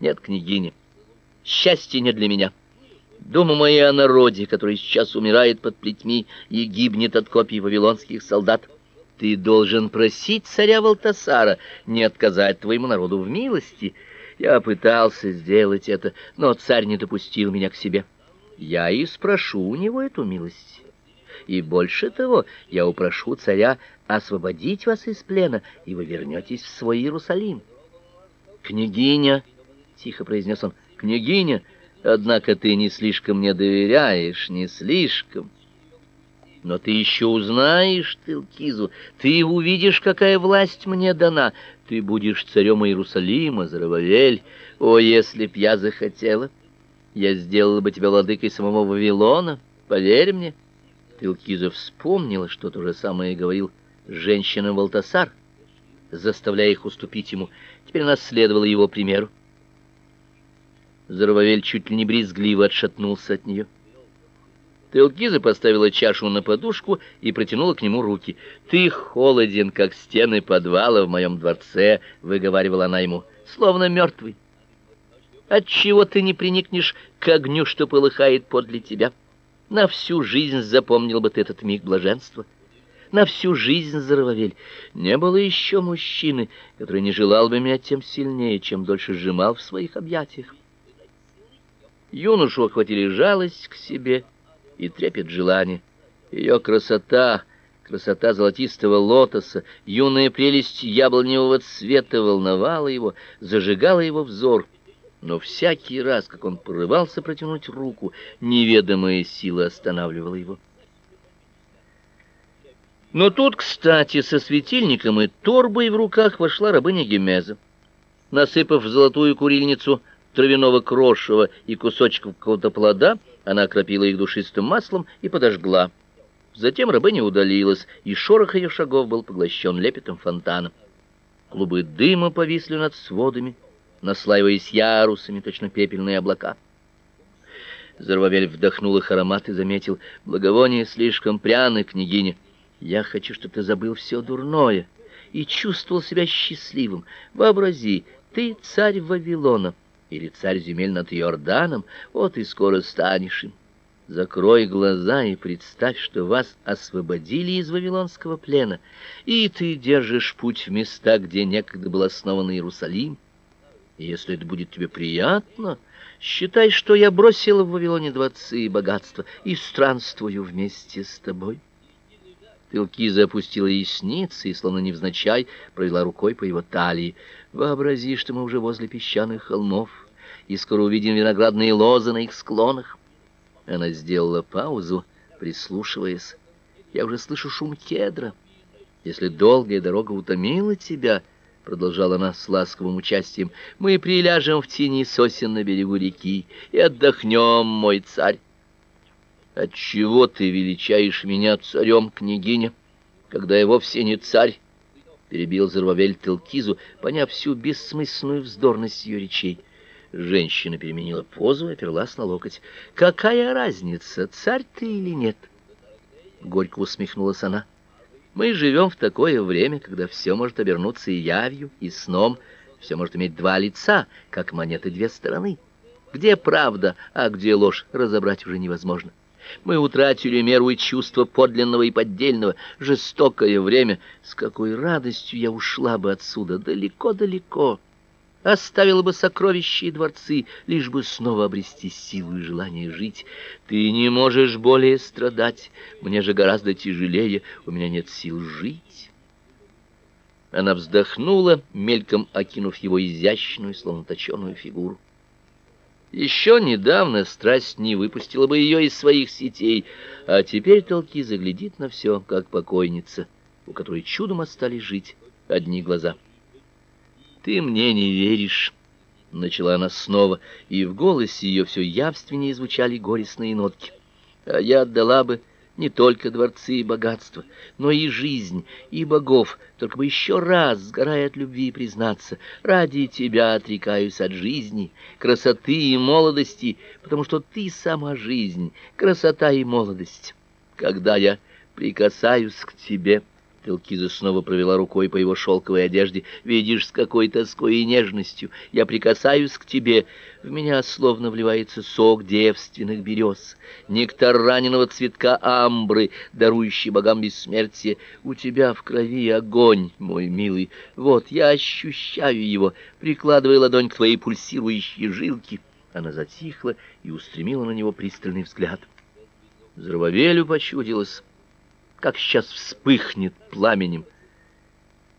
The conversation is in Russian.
Нет, княгиня, счастье не для меня. Думаю и о народе, который сейчас умирает под плетьми и гибнет от копий вавилонских солдат. Ты должен просить царя Валтасара не отказать твоему народу в милости. Я пытался сделать это, но царь не допустил меня к себе. Я и спрошу у него эту милость. И больше того, я упрошу царя освободить вас из плена, и вы вернетесь в свой Иерусалим. Княгиня, тихо произнес он. Княгиня, однако ты не слишком мне доверяешь, не слишком. Но ты еще узнаешь, Тилкизу, ты увидишь, какая власть мне дана. Ты будешь царем Иерусалима, Зарававель. О, если б я захотела, я сделала бы тебя владыкой самого Вавилона, поверь мне. Тилкиза вспомнила, что то же самое говорил женщинам Валтасар, заставляя их уступить ему. Теперь она следовала его примеру. Зарававель чуть ли не брезгливо отшатнулся от нее. Телкиза поставила чашу на подушку и протянула к нему руки. "Ты холоден, как стены подвала в моем дворце", выговаривала она ему, "словно мертвый. Отчего ты не приникнешь к огню, что полыхает подле тебя? На всю жизнь запомнил бы ты этот миг блаженства" на всю жизнь Зарававель. Не было еще мужчины, который не желал бы меня тем сильнее, чем дольше сжимал в своих объятиях. Юношу охватили жалость к себе и трепет желания. Ее красота, красота золотистого лотоса, юная прелесть яблоневого цвета волновала его, зажигала его взор. Но всякий раз, как он порывался протянуть руку, неведомая сила останавливала его. Но тут, кстати, со светильником и торбой в руках вошла рабыня Гемеза. Насыпав в золотую курильницу травяного крошева и кусочков какого-то плода, она окропила их душистым маслом и подожгла. Затем рабыня удалилась, и шорох ее шагов был поглощен лепетом фонтана. Клубы дыма повисли над сводами, наслаиваясь ярусами, точно пепельные облака. Зарвавель вдохнул их аромат и заметил: "Благовоние слишком пряное, княгиня. Я хочу, чтобы ты забыл все дурное и чувствовал себя счастливым. Вообрази, ты царь Вавилона или царь земель над Иорданом, вот и скоро станешь им. Закрой глаза и представь, что вас освободили из вавилонского плена, и ты держишь путь в места, где некогда был основан Иерусалим. И если это будет тебе приятно, считай, что я бросила в Вавилоне дворцы и богатства и странствую вместе с тобой. Пилкиза опустила ресницы и, словно невзначай, провела рукой по его талии. Вообрази, что мы уже возле песчаных холмов, и скоро увидим виноградные лозы на их склонах. Она сделала паузу, прислушиваясь. Я уже слышу шум кедра. Если долгая дорога утомила тебя, продолжала она с ласковым участием, мы приляжем в тени сосен на берегу реки и отдохнем, мой царь. Отчего ты величаешь меня царем, княгиня, когда я вовсе не царь? перебил Зарвавель Телкизу, поняв всю бессмысленную вздорность ее речей. Женщина переменила позу и оперлась на локоть. Какая разница, царь ты или нет? Горько усмехнулась она. Мы живем в такое время, когда все может обернуться и явью, и сном, все может иметь два лица, как монеты две стороны. Где правда, а где ложь, разобрать уже невозможно. Мы утратили меру и чувство подлинного и поддельного. Жестокое время. С какой радостью я ушла бы отсюда далеко-далеко. Оставила бы сокровища и дворцы, лишь бы снова обрести силу и желание жить. Ты не можешь более страдать. Мне же гораздо тяжелее. У меня нет сил жить. Она вздохнула, мельком окинув его изящную, словно точеную фигуру. Еще недавно страсть не выпустила бы ее из своих сетей, а теперь толки заглядит на все, как покойница, у которой чудом остались жить одни глаза. Ты мне не веришь, начала она снова, и в голосе ее все явственнее звучали горестные нотки. А я отдала бы не только дворцы и богатства, но и жизнь, и богов, только бы еще раз, сгорая от любви, признаться, ради тебя отрекаюсь от жизни, красоты и молодости, потому что ты сама жизнь, красота и молодость. Когда я прикасаюсь к тебе, Элкиза снова провела рукой по его шелковой одежде. «Видишь, с какой тоской и нежностью я прикасаюсь к тебе. В меня словно вливается сок девственных берез, нектар раненого цветка амбры, дарующий богам бессмертие. У тебя в крови огонь, мой милый. Вот я ощущаю его, прикладывая ладонь к твоей пульсирующей жилке». Она затихла и устремила на него пристальный взгляд. Взрывовелю почудилось как сейчас вспыхнет пламенем